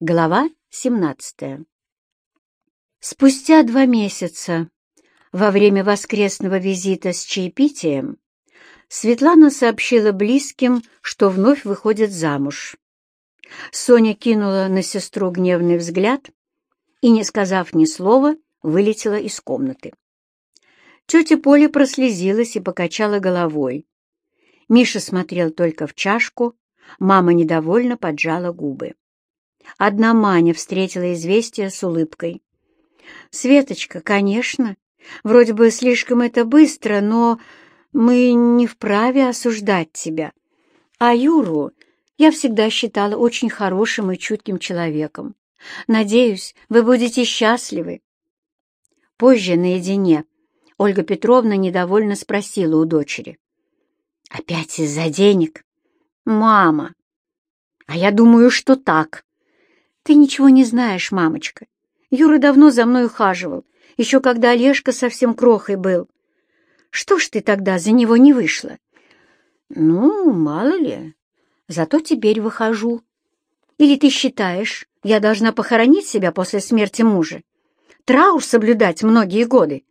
Глава 17 Спустя два месяца, во время воскресного визита с чаепитием, Светлана сообщила близким, что вновь выходит замуж. Соня кинула на сестру гневный взгляд и, не сказав ни слова, вылетела из комнаты. Тетя Поля прослезилась и покачала головой. Миша смотрел только в чашку, мама недовольно поджала губы. Одна Маня встретила известие с улыбкой. «Светочка, конечно. Вроде бы слишком это быстро, но мы не вправе осуждать тебя. А Юру я всегда считала очень хорошим и чутким человеком. Надеюсь, вы будете счастливы». Позже, наедине, Ольга Петровна недовольно спросила у дочери. «Опять из-за денег?» «Мама!» «А я думаю, что так», «Ты ничего не знаешь, мамочка. Юра давно за мной ухаживал, еще когда Олежка совсем крохой был. Что ж ты тогда за него не вышла?» «Ну, мало ли. Зато теперь выхожу. Или ты считаешь, я должна похоронить себя после смерти мужа? Траур соблюдать многие годы?»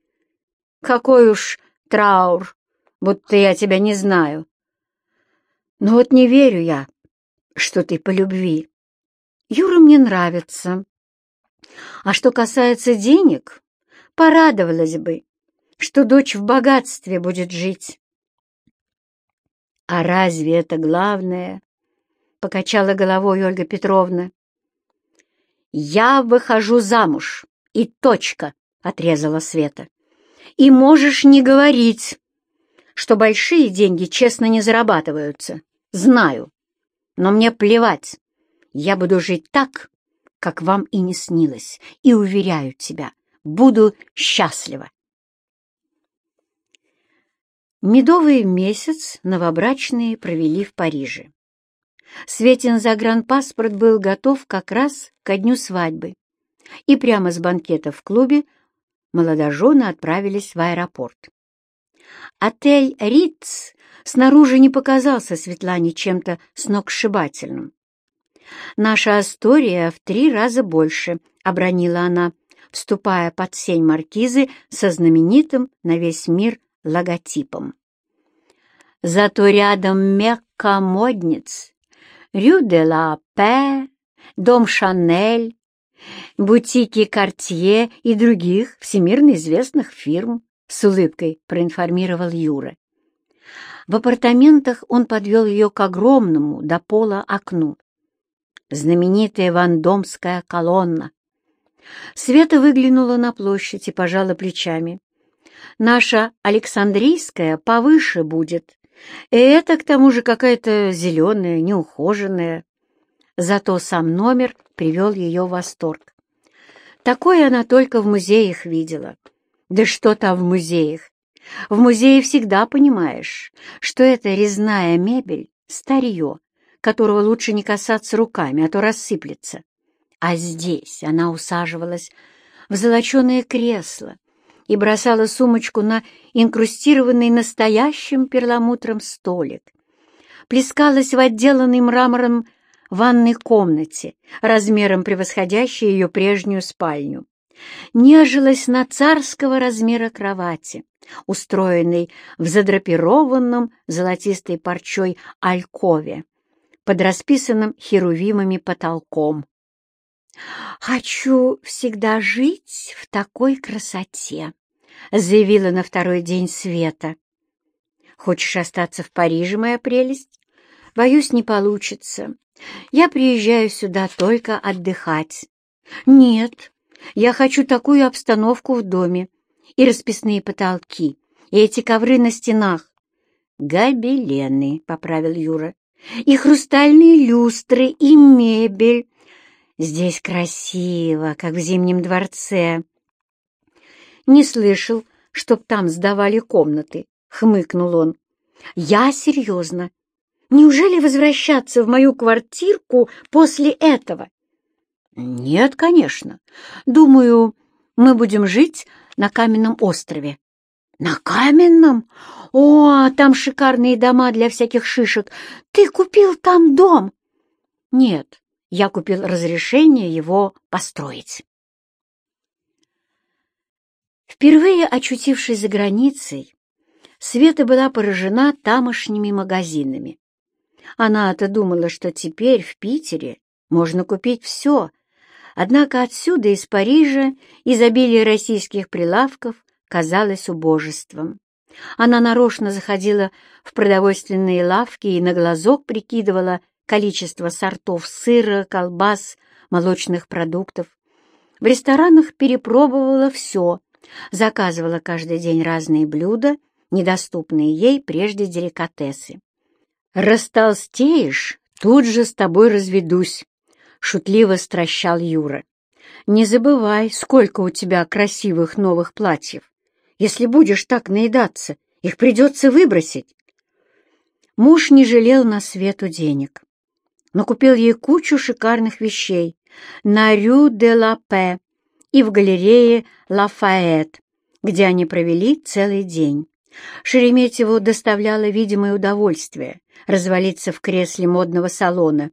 «Какой уж траур, будто я тебя не знаю. Но вот не верю я, что ты по любви. Юра мне нравится. А что касается денег, порадовалась бы, что дочь в богатстве будет жить. А разве это главное? Покачала головой Ольга Петровна. Я выхожу замуж, и точка, отрезала Света. И можешь не говорить, что большие деньги честно не зарабатываются. Знаю, но мне плевать. Я буду жить так, как вам и не снилось, и, уверяю тебя, буду счастлива. Медовый месяц новобрачные провели в Париже. Светин загранпаспорт был готов как раз ко дню свадьбы, и прямо с банкета в клубе молодожены отправились в аэропорт. Отель «Риц» снаружи не показался Светлане чем-то сногсшибательным. «Наша Астория в три раза больше», — обронила она, вступая под сень маркизы со знаменитым на весь мир логотипом. Зато рядом Мекка модниц, Рю де ла Пе, Дом Шанель, бутики Картье и других всемирно известных фирм, с улыбкой проинформировал Юра. В апартаментах он подвел ее к огромному до пола окну знаменитая вандомская колонна. Света выглянула на площадь и пожала плечами. Наша Александрийская повыше будет, и это, к тому же, какая-то зеленая, неухоженная. Зато сам номер привел ее в восторг. Такое она только в музеях видела. Да что там в музеях? В музее всегда понимаешь, что это резная мебель, старье, которого лучше не касаться руками, а то рассыплется. А здесь она усаживалась в золоченое кресло и бросала сумочку на инкрустированный настоящим перламутром столик. Плескалась в отделанной мрамором ванной комнате, размером превосходящей ее прежнюю спальню. Нежилась на царского размера кровати, устроенной в задрапированном золотистой парчой алькове, под расписанным херувимами потолком. «Хочу всегда жить в такой красоте», — заявила на второй день Света. «Хочешь остаться в Париже, моя прелесть? Боюсь, не получится. Я приезжаю сюда только отдыхать». «Нет, я хочу такую обстановку в доме, и расписные потолки, и эти ковры на стенах». «Гобелены», — поправил Юра и хрустальные люстры, и мебель. Здесь красиво, как в Зимнем дворце. Не слышал, чтоб там сдавали комнаты, — хмыкнул он. Я серьезно. Неужели возвращаться в мою квартирку после этого? Нет, конечно. Думаю, мы будем жить на каменном острове. На каменном? О, там шикарные дома для всяких шишек. Ты купил там дом? Нет, я купил разрешение его построить. Впервые очутившись за границей, Света была поражена тамошними магазинами. Она-то думала, что теперь в Питере можно купить все, однако отсюда, из Парижа, изобилие российских прилавков казалось убожеством. Она нарочно заходила в продовольственные лавки и на глазок прикидывала количество сортов сыра, колбас, молочных продуктов. В ресторанах перепробовала все, заказывала каждый день разные блюда, недоступные ей прежде деликатесы. «Растолстеешь, тут же с тобой разведусь», — шутливо стращал Юра. «Не забывай, сколько у тебя красивых новых платьев. Если будешь так наедаться, их придется выбросить». Муж не жалел на свету денег, но купил ей кучу шикарных вещей на Рю де ла Пе и в галерее Лафайет, где они провели целый день. Шереметьеву доставляло видимое удовольствие развалиться в кресле модного салона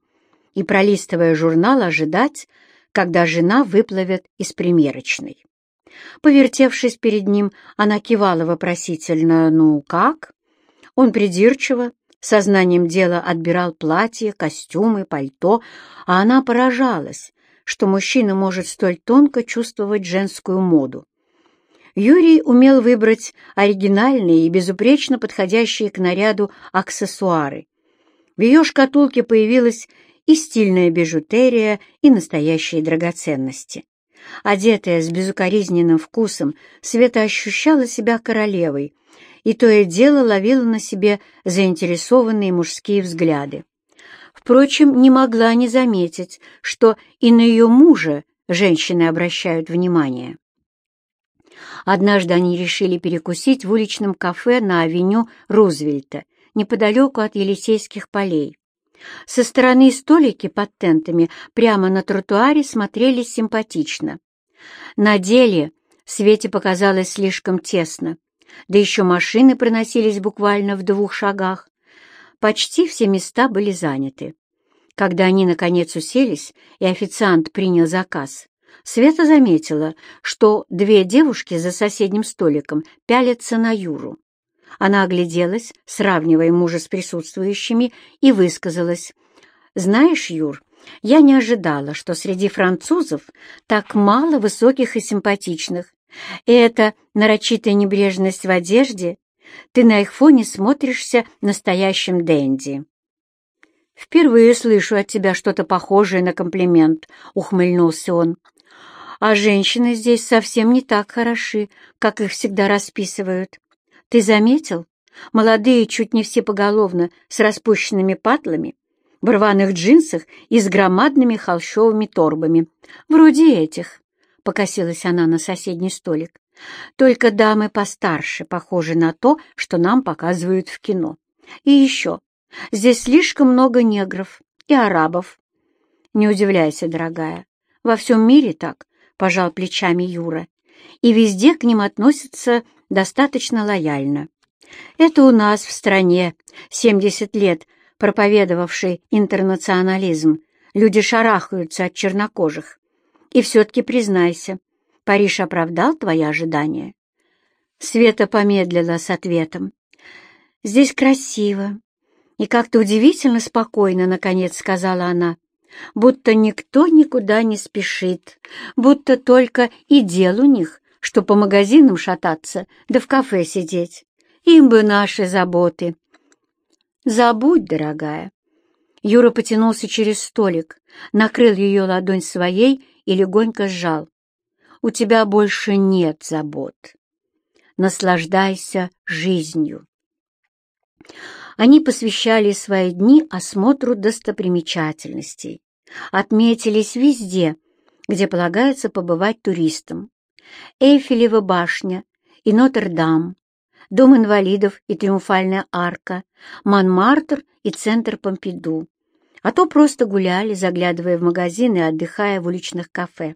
и, пролистывая журнал, ожидать, когда жена выплывет из примерочной. Повертевшись перед ним, она кивала вопросительно «Ну, как?». Он придирчиво, сознанием дела отбирал платье, костюмы, пальто, а она поражалась, что мужчина может столь тонко чувствовать женскую моду. Юрий умел выбрать оригинальные и безупречно подходящие к наряду аксессуары. В ее шкатулке появилась и стильная бижутерия, и настоящие драгоценности. Одетая с безукоризненным вкусом, Света ощущала себя королевой, и то и дело ловила на себе заинтересованные мужские взгляды. Впрочем, не могла не заметить, что и на ее мужа женщины обращают внимание. Однажды они решили перекусить в уличном кафе на авеню Рузвельта, неподалеку от Елисейских полей. Со стороны столики под тентами прямо на тротуаре смотрелись симпатично. На деле Свете показалось слишком тесно, да еще машины проносились буквально в двух шагах. Почти все места были заняты. Когда они, наконец, уселись, и официант принял заказ, Света заметила, что две девушки за соседним столиком пялятся на Юру. Она огляделась, сравнивая мужа с присутствующими, и высказалась. «Знаешь, Юр, я не ожидала, что среди французов так мало высоких и симпатичных. И эта нарочитая небрежность в одежде, ты на их фоне смотришься настоящим денди». «Впервые слышу от тебя что-то похожее на комплимент», — ухмыльнулся он. А женщины здесь совсем не так хороши, как их всегда расписывают. Ты заметил? Молодые чуть не все поголовно, с распущенными патлами, в рваных джинсах и с громадными холщовыми торбами. Вроде этих, — покосилась она на соседний столик. Только дамы постарше похожи на то, что нам показывают в кино. И еще, здесь слишком много негров и арабов. Не удивляйся, дорогая, во всем мире так, пожал плечами Юра, и везде к ним относятся достаточно лояльно. Это у нас в стране, 70 лет проповедовавший интернационализм, люди шарахаются от чернокожих. И все-таки признайся, Париж оправдал твои ожидания? Света помедлила с ответом. «Здесь красиво и как-то удивительно спокойно, — наконец сказала она будто никто никуда не спешит, будто только и дел у них, что по магазинам шататься, да в кафе сидеть. Им бы наши заботы. Забудь, дорогая. Юра потянулся через столик, накрыл ее ладонь своей и легонько сжал. У тебя больше нет забот. Наслаждайся жизнью. Они посвящали свои дни осмотру достопримечательностей, отметились везде, где полагается побывать туристам. Эйфелева башня и Нотр-Дам, Дом инвалидов и Триумфальная арка, Монмартр и Центр Помпиду. А то просто гуляли, заглядывая в магазины и отдыхая в уличных кафе.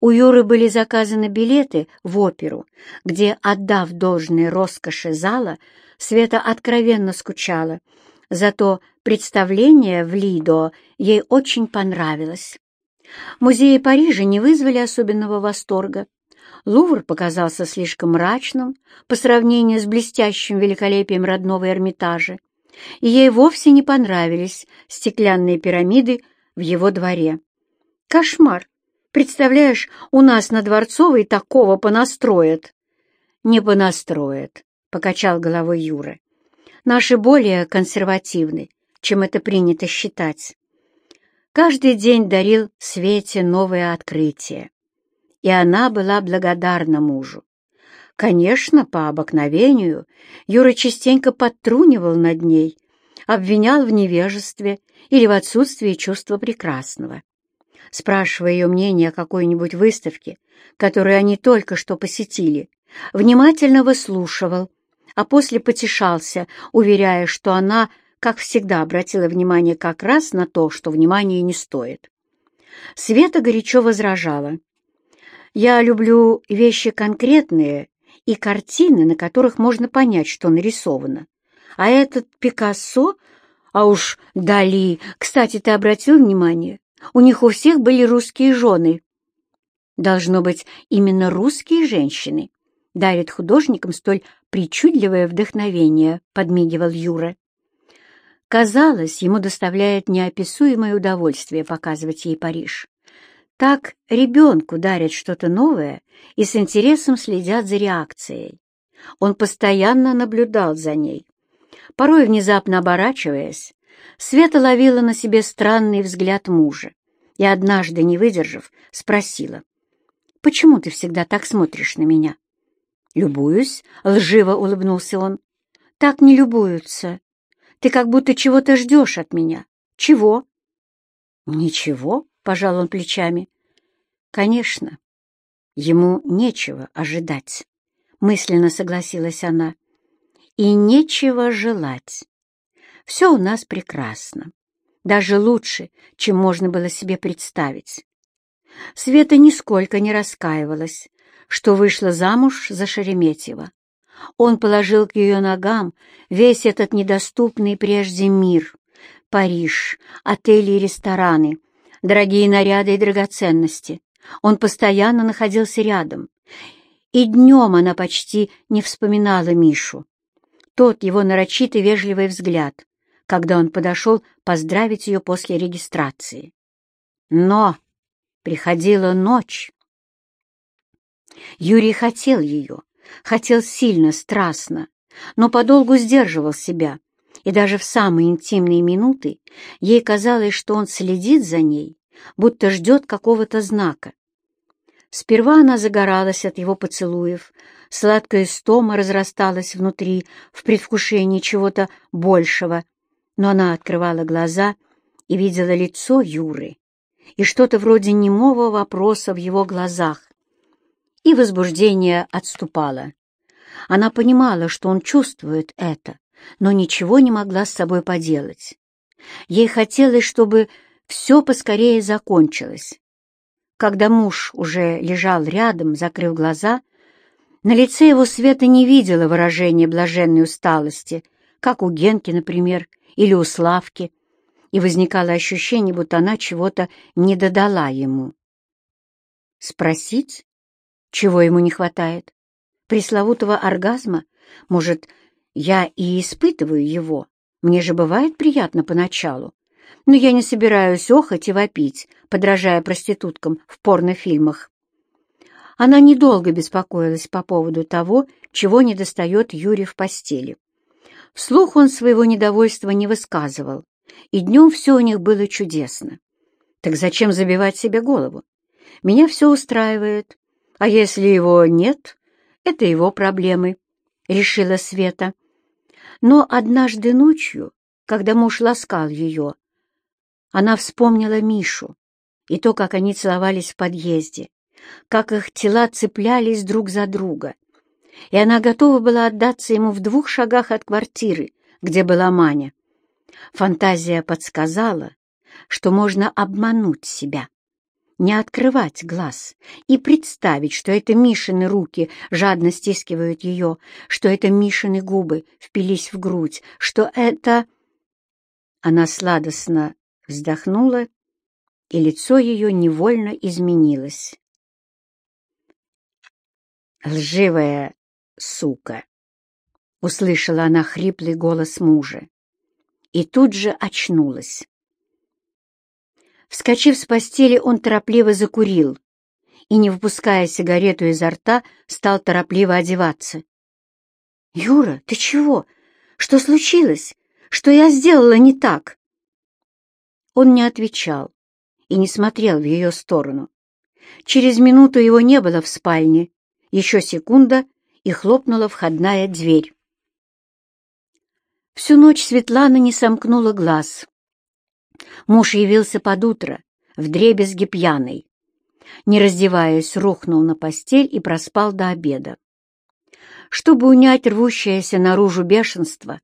У Юры были заказаны билеты в оперу, где, отдав должное роскоши зала, Света откровенно скучала, зато Представление в Лидо ей очень понравилось. Музеи Парижа не вызвали особенного восторга. Лувр показался слишком мрачным по сравнению с блестящим великолепием родного Эрмитажа, и ей вовсе не понравились стеклянные пирамиды в его дворе. Кошмар! Представляешь, у нас на Дворцовой такого понастроят. Не понастроят, — покачал головой Юра. Наши более консервативны, чем это принято считать. Каждый день дарил Свете новое открытие, и она была благодарна мужу. Конечно, по обыкновению Юра частенько подтрунивал над ней, обвинял в невежестве или в отсутствии чувства прекрасного. Спрашивая ее мнение о какой-нибудь выставке, которую они только что посетили, внимательно выслушивал, а после потешался, уверяя, что она, как всегда, обратила внимание как раз на то, что внимания не стоит. Света горячо возражала. «Я люблю вещи конкретные и картины, на которых можно понять, что нарисовано. А этот Пикассо, а уж Дали, кстати, ты обратил внимание, у них у всех были русские жены. Должно быть, именно русские женщины дарят художникам столь причудливое вдохновение, подмигивал Юра. Казалось, ему доставляет неописуемое удовольствие показывать ей Париж. Так ребенку дарят что-то новое и с интересом следят за реакцией. Он постоянно наблюдал за ней. Порой, внезапно оборачиваясь, Света ловила на себе странный взгляд мужа и, однажды, не выдержав, спросила, «Почему ты всегда так смотришь на меня?» «Любуюсь», — лживо улыбнулся он. «Так не любуются. Ты как будто чего-то ждешь от меня. Чего?» «Ничего», — пожал он плечами. «Конечно, ему нечего ожидать», — мысленно согласилась она. «И нечего желать. Все у нас прекрасно, даже лучше, чем можно было себе представить. Света нисколько не раскаивалась, что вышла замуж за Шереметьева. Он положил к ее ногам весь этот недоступный прежде мир. Париж, отели и рестораны, дорогие наряды и драгоценности. Он постоянно находился рядом. И днем она почти не вспоминала Мишу. Тот его нарочитый вежливый взгляд, когда он подошел поздравить ее после регистрации. Но приходила ночь. Юрий хотел ее, хотел сильно, страстно, но подолгу сдерживал себя, и даже в самые интимные минуты ей казалось, что он следит за ней, будто ждет какого-то знака. Сперва она загоралась от его поцелуев, сладкая стома разрасталась внутри в предвкушении чего-то большего — но она открывала глаза и видела лицо Юры и что-то вроде немого вопроса в его глазах. И возбуждение отступало. Она понимала, что он чувствует это, но ничего не могла с собой поделать. Ей хотелось, чтобы все поскорее закончилось. Когда муж уже лежал рядом, закрыв глаза, на лице его Света не видела выражения блаженной усталости, как у Генки, например, или у Славки, и возникало ощущение, будто она чего-то не додала ему. Спросить, чего ему не хватает? Пресловутого оргазма? Может, я и испытываю его? Мне же бывает приятно поначалу. Но я не собираюсь охать и вопить, подражая проституткам в порнофильмах. Она недолго беспокоилась по поводу того, чего недостает Юре в постели. Вслух он своего недовольства не высказывал, и днем все у них было чудесно. Так зачем забивать себе голову? Меня все устраивает, а если его нет, это его проблемы, — решила Света. Но однажды ночью, когда муж ласкал ее, она вспомнила Мишу и то, как они целовались в подъезде, как их тела цеплялись друг за друга — и она готова была отдаться ему в двух шагах от квартиры, где была Маня. Фантазия подсказала, что можно обмануть себя, не открывать глаз и представить, что это Мишины руки жадно стискивают ее, что это Мишины губы впились в грудь, что это... Она сладостно вздохнула, и лицо ее невольно изменилось. «Лживая сука!» — услышала она хриплый голос мужа и тут же очнулась. Вскочив с постели, он торопливо закурил и, не выпуская сигарету изо рта, стал торопливо одеваться. «Юра, ты чего? Что случилось? Что я сделала не так?» Он не отвечал и не смотрел в ее сторону. Через минуту его не было в спальне. Еще секунда, и хлопнула входная дверь. Всю ночь Светлана не сомкнула глаз. Муж явился под утро, вдребезги пьяный. Не раздеваясь, рухнул на постель и проспал до обеда. Чтобы унять рвущееся наружу бешенство,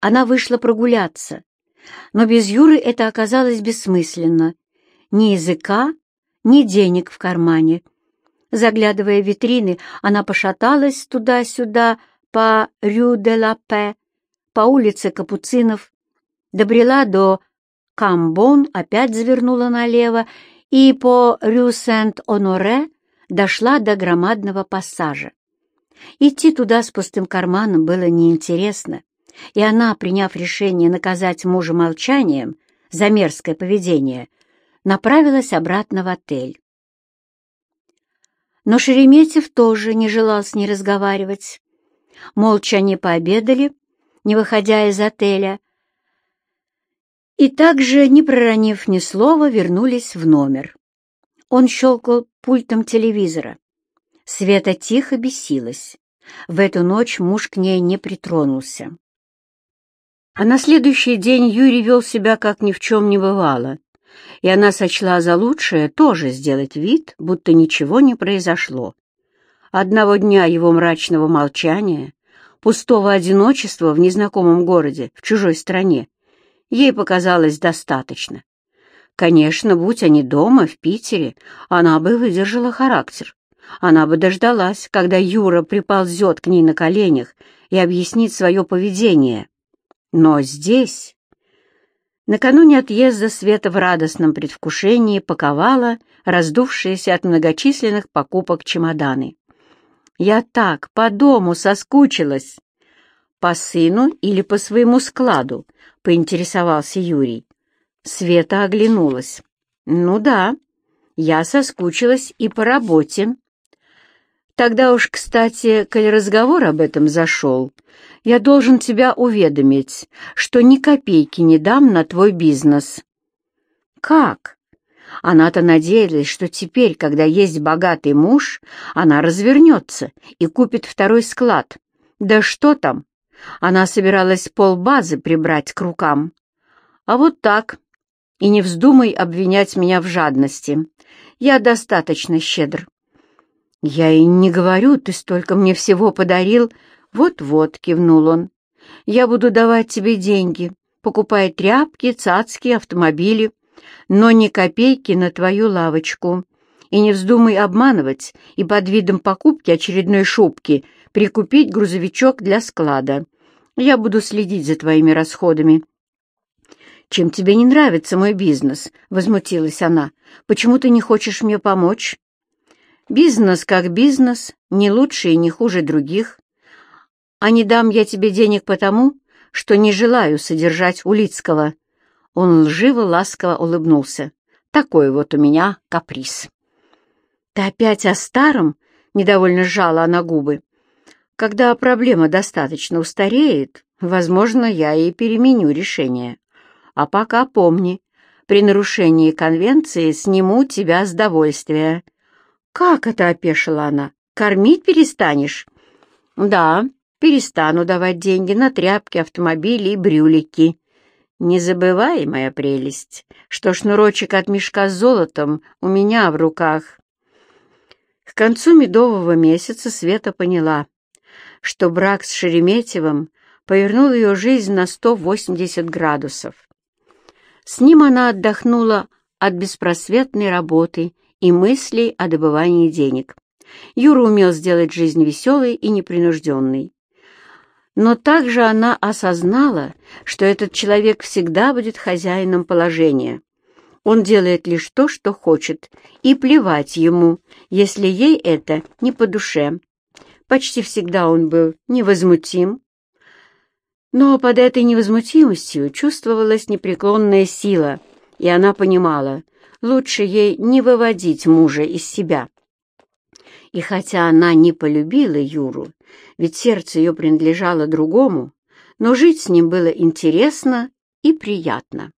она вышла прогуляться, но без Юры это оказалось бессмысленно. Ни языка, ни денег в кармане. Заглядывая в витрины, она пошаталась туда-сюда по Рю-де-ла-Пе, по улице Капуцинов, добрела до Камбон, опять завернула налево и по Рю Сент-Оноре дошла до громадного пассажа. Идти туда с пустым карманом было неинтересно, и она, приняв решение наказать мужа молчанием за мерзкое поведение, направилась обратно в отель. Но Шереметьев тоже не желал с ней разговаривать. Молча они пообедали, не выходя из отеля, и также, не проронив ни слова, вернулись в номер. Он щелкал пультом телевизора. Света тихо бесилась. В эту ночь муж к ней не притронулся. А на следующий день Юрий вел себя, как ни в чем не бывало, и она сочла за лучшее тоже сделать вид, будто ничего не произошло. Одного дня его мрачного молчания пустого одиночества в незнакомом городе, в чужой стране, ей показалось достаточно. Конечно, будь они дома, в Питере, она бы выдержала характер. Она бы дождалась, когда Юра приползет к ней на коленях и объяснит свое поведение. Но здесь... Накануне отъезда Света в радостном предвкушении паковала раздувшиеся от многочисленных покупок чемоданы. Я так по дому соскучилась. По сыну или по своему складу, поинтересовался Юрий. Света оглянулась. Ну да, я соскучилась и по работе. Тогда уж, кстати, коль разговор об этом зашел, я должен тебя уведомить, что ни копейки не дам на твой бизнес. Как? Она-то надеялась, что теперь, когда есть богатый муж, она развернется и купит второй склад. Да что там? Она собиралась полбазы прибрать к рукам. А вот так. И не вздумай обвинять меня в жадности. Я достаточно щедр. Я и не говорю, ты столько мне всего подарил. Вот-вот, кивнул он. Я буду давать тебе деньги, покупая тряпки, цацки, автомобили но ни копейки на твою лавочку. И не вздумай обманывать и под видом покупки очередной шубки прикупить грузовичок для склада. Я буду следить за твоими расходами». «Чем тебе не нравится мой бизнес?» — возмутилась она. «Почему ты не хочешь мне помочь?» «Бизнес как бизнес, не лучше и не хуже других. А не дам я тебе денег потому, что не желаю содержать Улицкого. Он лживо-ласково улыбнулся. «Такой вот у меня каприз». «Ты опять о старом?» — недовольно сжала она губы. «Когда проблема достаточно устареет, возможно, я и переменю решение. А пока помни, при нарушении конвенции сниму тебя с довольствия». «Как это?» — опешила она. «Кормить перестанешь?» «Да, перестану давать деньги на тряпки, автомобили и брюлики», не забывай, моя прелесть, что шнурочек от мешка с золотом у меня в руках. К концу медового месяца Света поняла, что брак с Шереметьевым повернул ее жизнь на 180 градусов. С ним она отдохнула от беспросветной работы и мыслей о добывании денег. Юра умел сделать жизнь веселой и непринужденной. Но также она осознала, что этот человек всегда будет хозяином положения. Он делает лишь то, что хочет, и плевать ему, если ей это не по душе. Почти всегда он был невозмутим. Но под этой невозмутимостью чувствовалась непреклонная сила, и она понимала, лучше ей не выводить мужа из себя. И хотя она не полюбила Юру, ведь сердце ее принадлежало другому, но жить с ним было интересно и приятно.